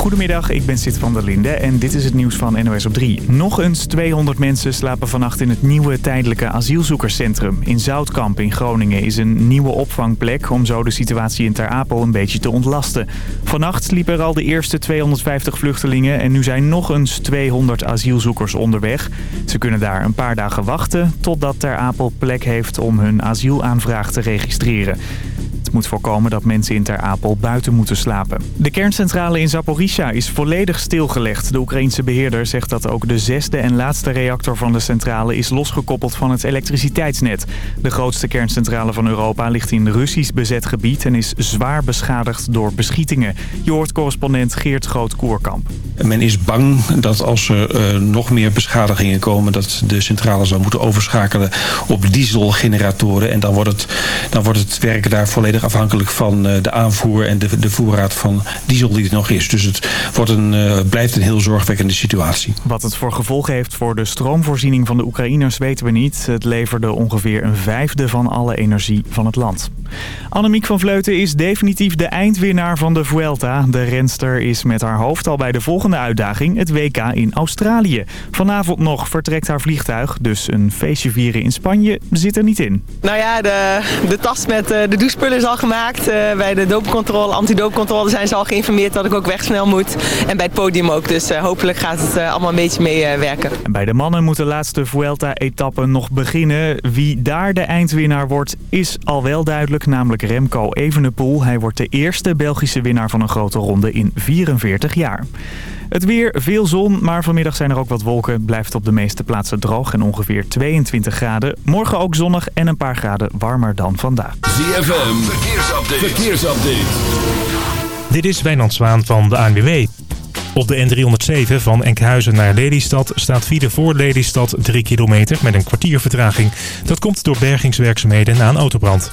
Goedemiddag, ik ben Sid van der Linde en dit is het nieuws van NOS op 3. Nog eens 200 mensen slapen vannacht in het nieuwe tijdelijke asielzoekerscentrum. In Zoutkamp in Groningen is een nieuwe opvangplek om zo de situatie in Ter Apel een beetje te ontlasten. Vannacht sliepen er al de eerste 250 vluchtelingen en nu zijn nog eens 200 asielzoekers onderweg. Ze kunnen daar een paar dagen wachten totdat Ter Apel plek heeft om hun asielaanvraag te registreren. Moet voorkomen dat mensen in Ter Apel buiten moeten slapen. De kerncentrale in Zaporizhia is volledig stilgelegd. De Oekraïense beheerder zegt dat ook de zesde en laatste reactor van de centrale is losgekoppeld van het elektriciteitsnet. De grootste kerncentrale van Europa ligt in Russisch bezet gebied en is zwaar beschadigd door beschietingen. Je hoort correspondent Geert Groot-Koerkamp. Men is bang dat als er uh, nog meer beschadigingen komen... dat de centrale zou moeten overschakelen op dieselgeneratoren. En dan wordt het, dan wordt het werk daar volledig afhankelijk van uh, de aanvoer... en de, de voorraad van diesel die er nog is. Dus het wordt een, uh, blijft een heel zorgwekkende situatie. Wat het voor gevolgen heeft voor de stroomvoorziening van de Oekraïners weten we niet. Het leverde ongeveer een vijfde van alle energie van het land. Annemiek van Vleuten is definitief de eindwinnaar van de Vuelta. De renster is met haar hoofd al bij de volgende uitdaging, het WK in Australië. Vanavond nog vertrekt haar vliegtuig, dus een feestje vieren in Spanje zit er niet in. Nou ja, de, de tas met uh, de douchespullen is al gemaakt. Uh, bij de doopcontrole, antidoopcontrole zijn ze al geïnformeerd dat ik ook weg snel moet. En bij het podium ook, dus uh, hopelijk gaat het allemaal een beetje meewerken. bij de mannen moet de laatste Vuelta-etappe nog beginnen. Wie daar de eindwinnaar wordt, is al wel duidelijk namelijk Remco Evenepoel. Hij wordt de eerste Belgische winnaar van een grote ronde in 44 jaar. Het weer, veel zon, maar vanmiddag zijn er ook wat wolken. Blijft op de meeste plaatsen droog en ongeveer 22 graden. Morgen ook zonnig en een paar graden warmer dan vandaag. ZFM, verkeersupdate. verkeersupdate. Dit is Wijnand Zwaan van de ANWB. Op de N307 van Enkhuizen naar Lelystad staat file voor Lelystad 3 kilometer met een kwartier vertraging. Dat komt door bergingswerkzaamheden na een autobrand.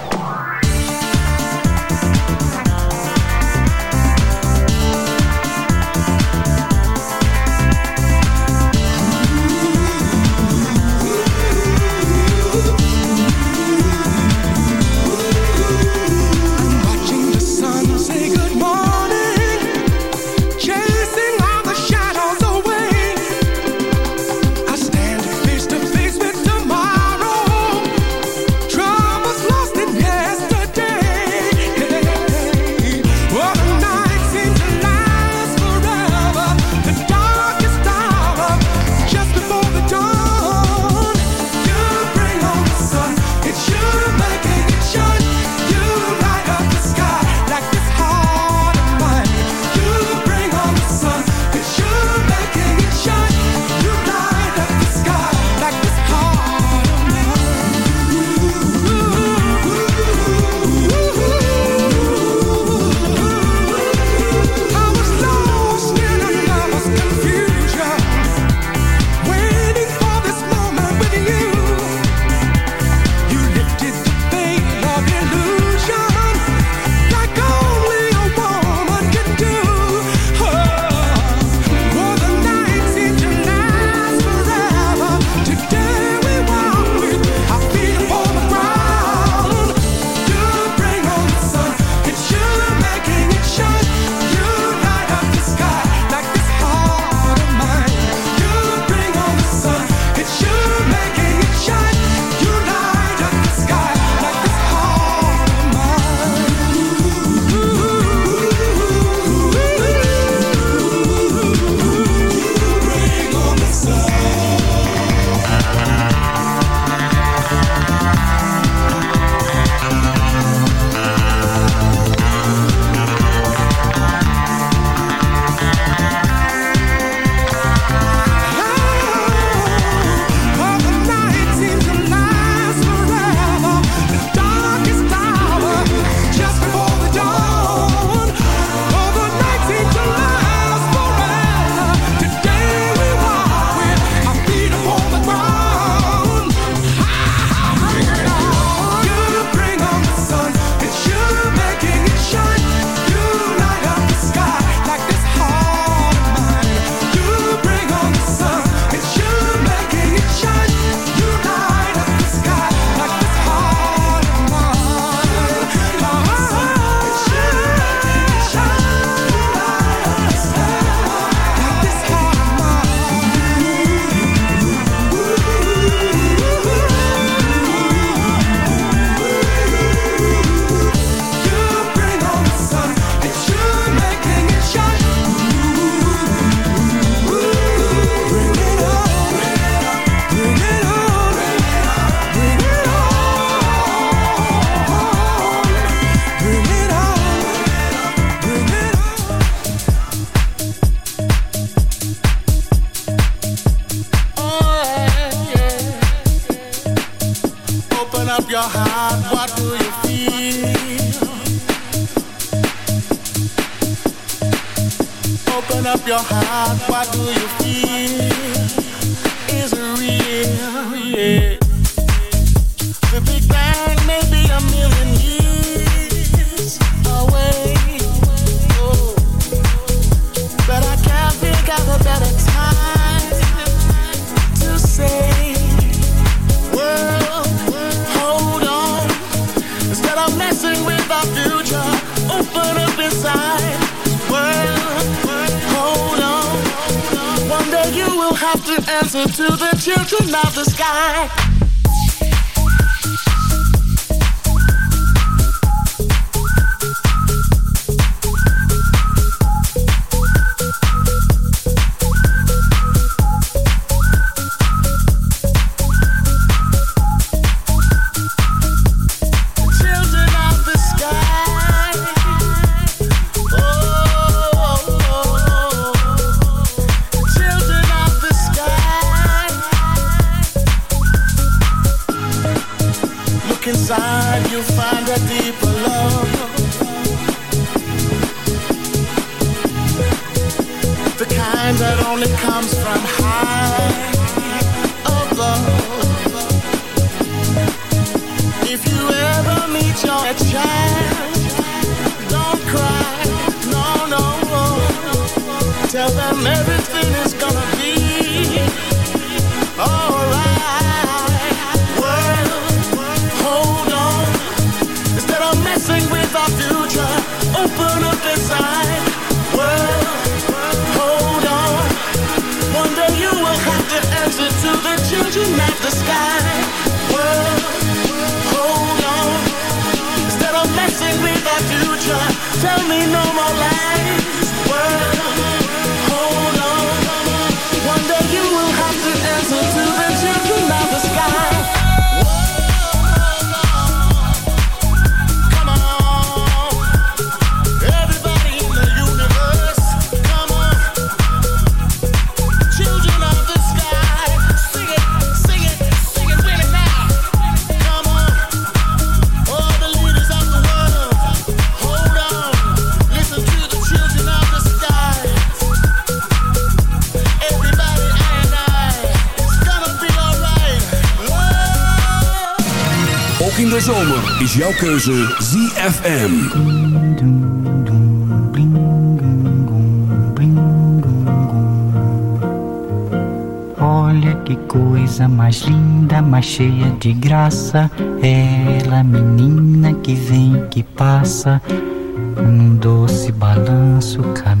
your heart, why do you children of the sky. Hold on. Instead of messing with our future Tell me no more lies. Is jouw keuze ZFM. Olha que coisa mais linda, mais cheia de graça. Ela, menina que vem, que passa, num doce balanço, caminho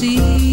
See.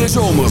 De zomer.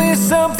me something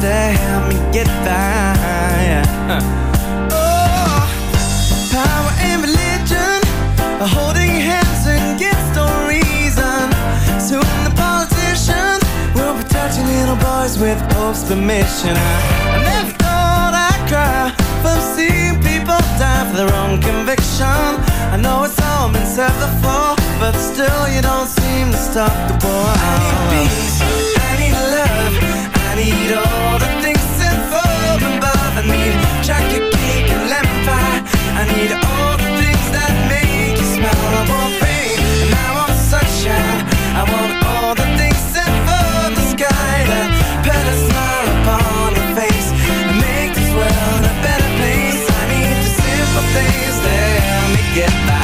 that help me get by. Oh, power and religion are holding hands against no reason. Soon the politicians will be touching little boys with Pope's permission. I, I never thought I'd cry from seeing people die for their own conviction. I know it's all been said before, but still you don't seem to stop the war need all the things that above above. I need chocolate cake and lemon pie. I need all the things that make you smile. I want rain and I want sunshine. I want all the things that above the sky that put a smile upon your face and make this world a better place. I need the simple things that help me get by.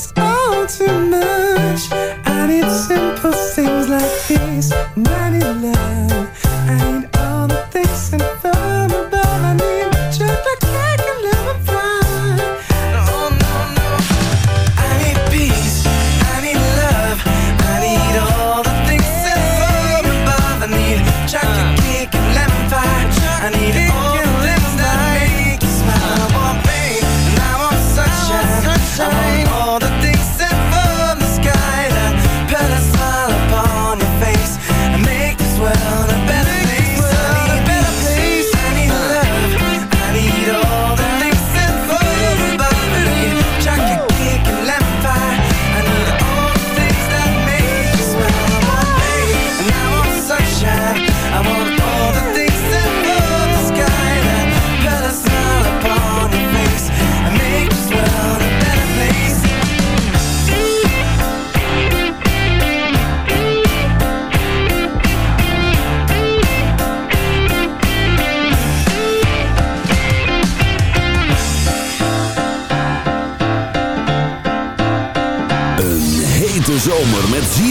It's all too much. I need simple things like these.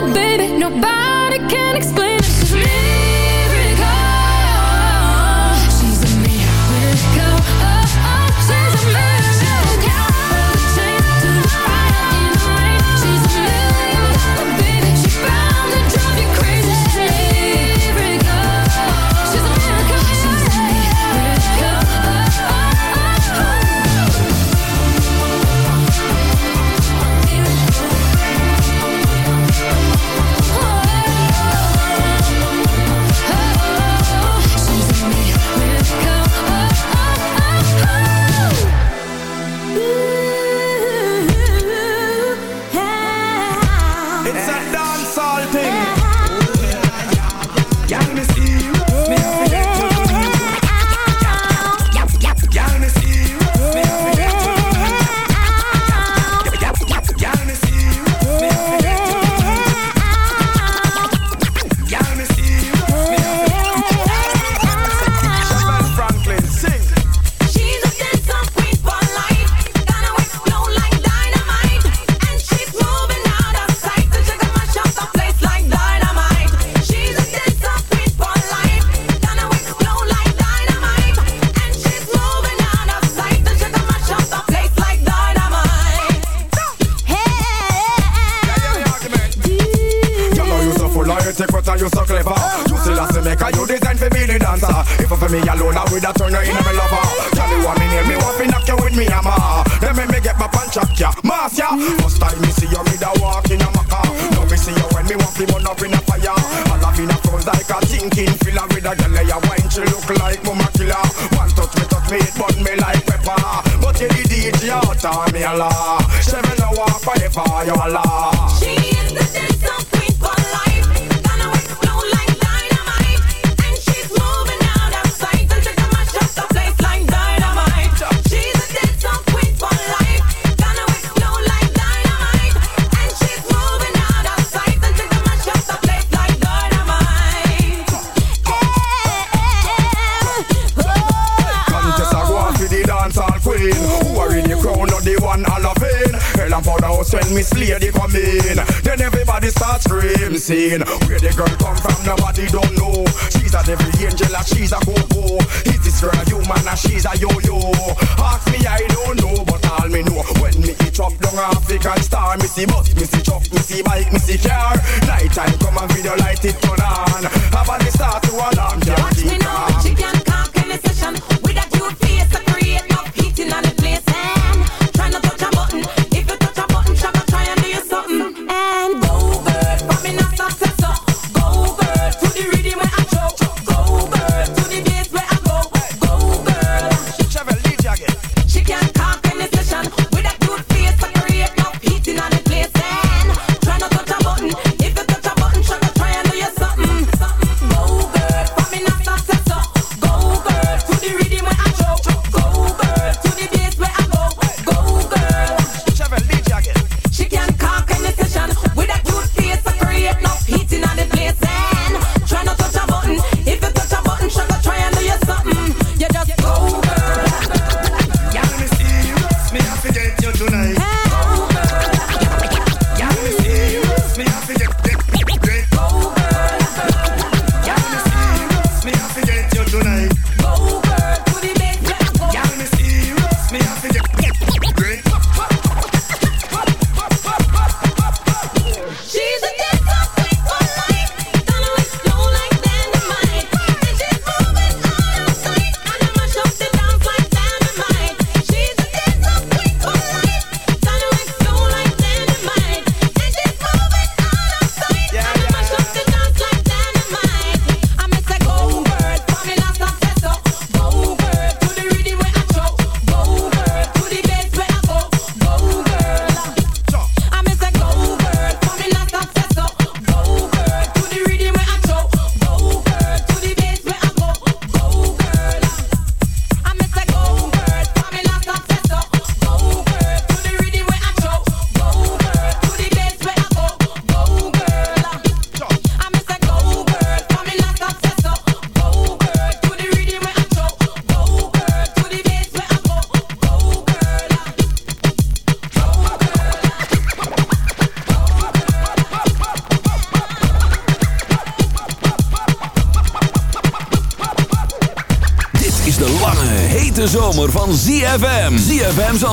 the best. plate, but me like pepper. But you did your time, me a law. Seven hour, five hour, you a law. house when Miss Lady come in. Then everybody starts screaming, Where the girl come from, nobody don't know. She's a devil angel, and she's a go-go. Is this girl human, and she's a yo-yo? Ask me, I don't know, but all me know. When me eat up down African star, me see bus, me see truck, me see bike, me car. Night time come and video light it turn on. Have a start to alarm, Watch me now, chicken cock in the session. With a cute face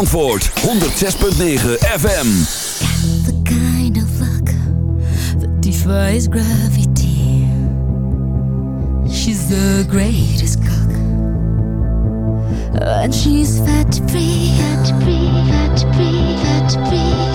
Zandvoort 106.9 FM. Got the kind of luck that defies gravity. She's the greatest cook. And she's fat free, fat free, fat free, fat free.